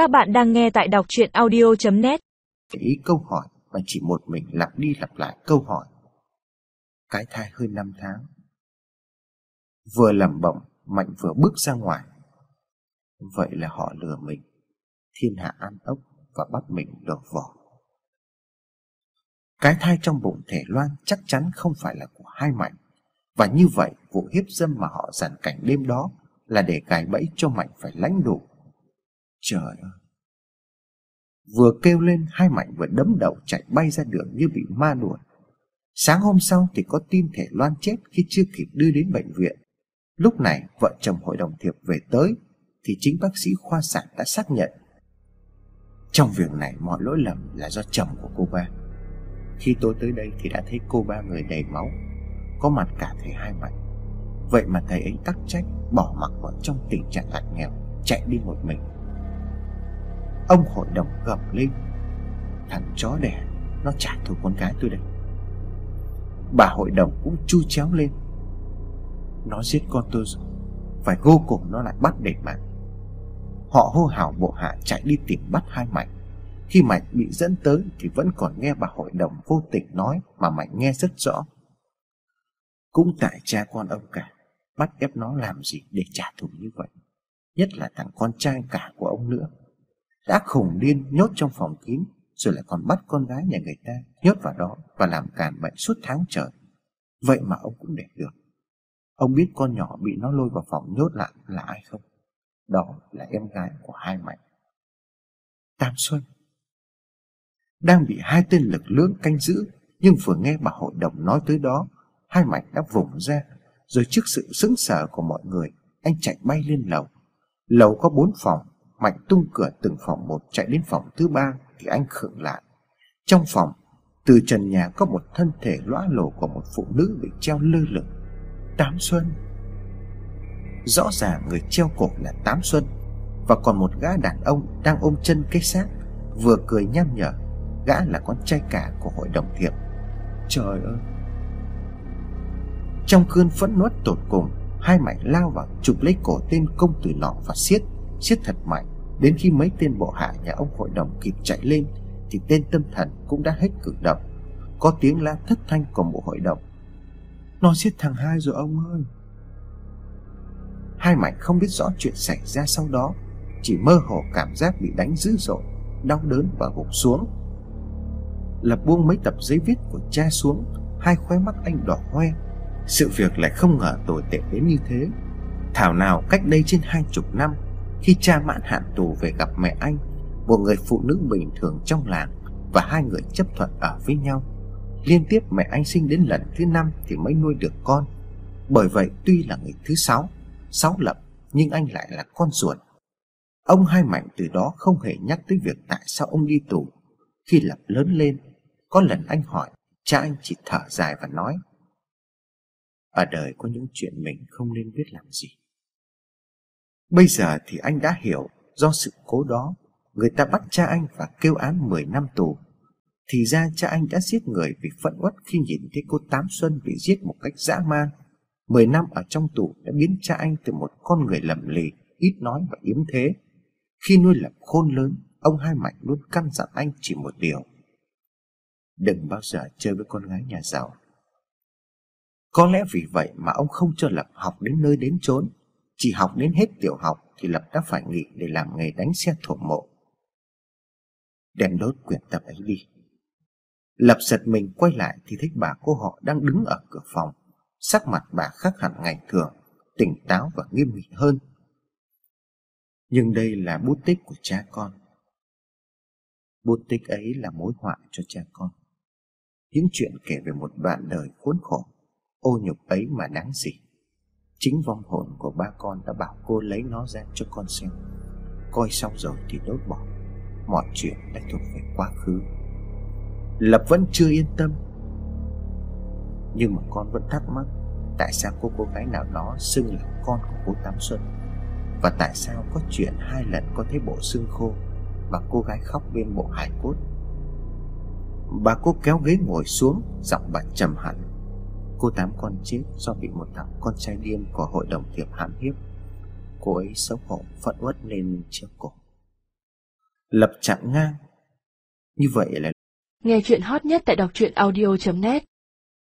Các bạn đang nghe tại đọc chuyện audio.net ý câu hỏi mà chỉ một mình lặp đi lặp lại câu hỏi. Cái thai hơn 5 tháng. Vừa lẩm bẩm, Mạnh vừa bước ra ngoài. Vậy là họ lừa mình. Thiên hạ ăn ốc và bắt mình lột vỏ. Cái thai trong bụng thể Loan chắc chắn không phải là của hai Mạnh. Và như vậy, vụ hiếp dâm mà họ giàn cảnh đêm đó là để gài bẫy cho Mạnh phải lãnh đủ. Trời ơi! Vừa kêu lên hai Mạnh vừa đấm đầu chạy bay ra đường như bị ma đuổi. Sáng hôm sau thì có tin thể Loan chết khi chưa kịp đưa đến bệnh viện. Lúc này vợ chồng hội đồng thiệp về tới thì chính bác sĩ khoa sản đã xác nhận. Trong việc này mọi lỗi lầm là do chồng của cô ba. Khi tôi tới đây thì đã thấy cô ba người đầy máu, có mặt cả thầy hai Mạnh. Vậy mà thầy ấy tắc trách bỏ mặc vợ trong tình trạng ngặt nghèo, chạy đi một mình. Ông hội đồng gầm lên. Thằng chó đẻ, Nó trả thù con gái tôi đây. Bà hội đồng cũng chu chéo lên. Nó giết con tôi rồi, Phải gô cùng nó lại bắt để mạng Họ hô hào bộ hạ chạy đi tìm bắt hai Mạnh Khi Mạnh bị dẫn tới Thì vẫn còn nghe bà hội đồng vô tình nói Mà Mạnh nghe rất rõ. Cũng tại cha con ông cả, Bắt ép nó làm gì để trả thù như vậy? Nhất là thằng con trai cả của ông nữa đã khủng điên nhốt trong phòng kín rồi lại còn bắt con gái nhà người ta nhốt vào đó và làm càn bệnh suốt tháng trời. Vậy mà ông cũng để được. Ông biết con nhỏ bị nó lôi vào phòng nhốt lại là ai không? Đó là em gái của hai Mạnh. Tam Xuân đang bị hai tên lực lưỡng canh giữ, nhưng vừa nghe bà hội đồng nói tới đó, hai Mạnh đã vùng ra, rồi trước sự sững sờ của mọi người, anh chạy bay lên lầu. Lầu có bốn phòng, Mạnh tung cửa từng phòng một chạy đến phòng thứ ba thì anh khựng lại. Trong phòng, từ trần nhà có một thân thể lõa lồ của một phụ nữ bị treo lơ lửng. Tám Xuân. Rõ ràng người treo cổ là Tám Xuân và còn một gã đàn ông đang ôm chân cái xác, vừa cười nham nhở, gã là con trai cả của hội đồng thiệp. Trời ơi. Trong cơn phẫn nuốt tột cùng, hai mạnh lao vào chụp lấy cổ tên công tử nọ và siết siết thật mạnh Đến khi mấy tên bộ hạ nhà ông hội đồng kịp chạy lên, Thì tên tâm thần cũng đã hết cử động. Có tiếng la thất thanh của bộ hội đồng. Nó giết thằng hai rồi ông ơi. Hai mảnh không biết rõ chuyện xảy ra sau đó, Chỉ mơ hồ cảm giác bị đánh dữ dội, Đau đớn và gục xuống. Lập buông mấy tập giấy viết của cha xuống, Hai khóe mắt anh đỏ hoe. Sự việc lại không ngờ tồi tệ đến như thế. Thảo nào cách đây trên hai chục năm khi cha mãn hạn tù về gặp mẹ anh, một người phụ nữ bình thường trong làng và hai người chấp thuận ở với nhau. Liên tiếp mẹ anh sinh đến lần thứ năm thì mới nuôi được con. Bởi vậy tuy là người thứ sáu, sáu lập nhưng anh lại là con ruột. Ông Hai Mạnh từ đó không hề nhắc tới việc tại sao ông đi tù. Khi Lập lớn lên, có lần anh hỏi, cha anh chỉ thở dài và nói Ở đời có những chuyện mình không nên biết làm gì Bây giờ thì anh đã hiểu do sự cố đó, người ta bắt cha anh và kêu án 10 năm tù. Thì ra cha anh đã giết người vì phẫn uất khi nhìn thấy cô Tám Xuân bị giết một cách dã man. 10 năm ở trong tù đã biến cha anh từ một con người lầm lì, ít nói và yếm thế. Khi nuôi lập khôn lớn, ông Hai Mạnh luôn căn dặn anh chỉ một điều. Đừng bao giờ chơi với con gái nhà giàu. Có lẽ vì vậy mà ông không cho Lập học đến nơi đến chốn chỉ học đến hết tiểu học thì Lập đã phải nghỉ để làm nghề đánh xe thổ mộ. Đem đốt quyển tập ấy đi. Lập giật mình quay lại thì thấy bà cô họ đang đứng ở cửa phòng. Sắc mặt bà khác hẳn ngày thường, tỉnh táo và nghiêm nghị hơn. Nhưng đây là bút tích của cha con. Bút tích ấy là mối họa cho cha con. Những chuyện kể về một đoạn đời khốn khổ, ô nhục ấy mà đáng gì. Chính vong hồn của ba con đã bảo cô lấy nó ra cho con xem. Coi xong rồi thì đốt bỏ. Mọi chuyện đã thuộc về quá khứ. Lập vẫn chưa yên tâm. Nhưng mà con vẫn thắc mắc, Tại sao cô cô gái nào đó xưng là con của cô Tám Xuân? Và tại sao có chuyện hai lần có thấy bộ xương khô Và cô gái khóc bên bộ hải cốt? Bà cô kéo ghế ngồi xuống, Giọng bà trầm hẳn. Cô Tám con chết do bị một thằng con trai điên của hội đồng thiệp hãm hiếp. Cô ấy xấu hổ phận uất lên trước cổ. Lập chặn ngang. Như vậy là Nghe chuyện hot nhất tại đọc truyện audio.net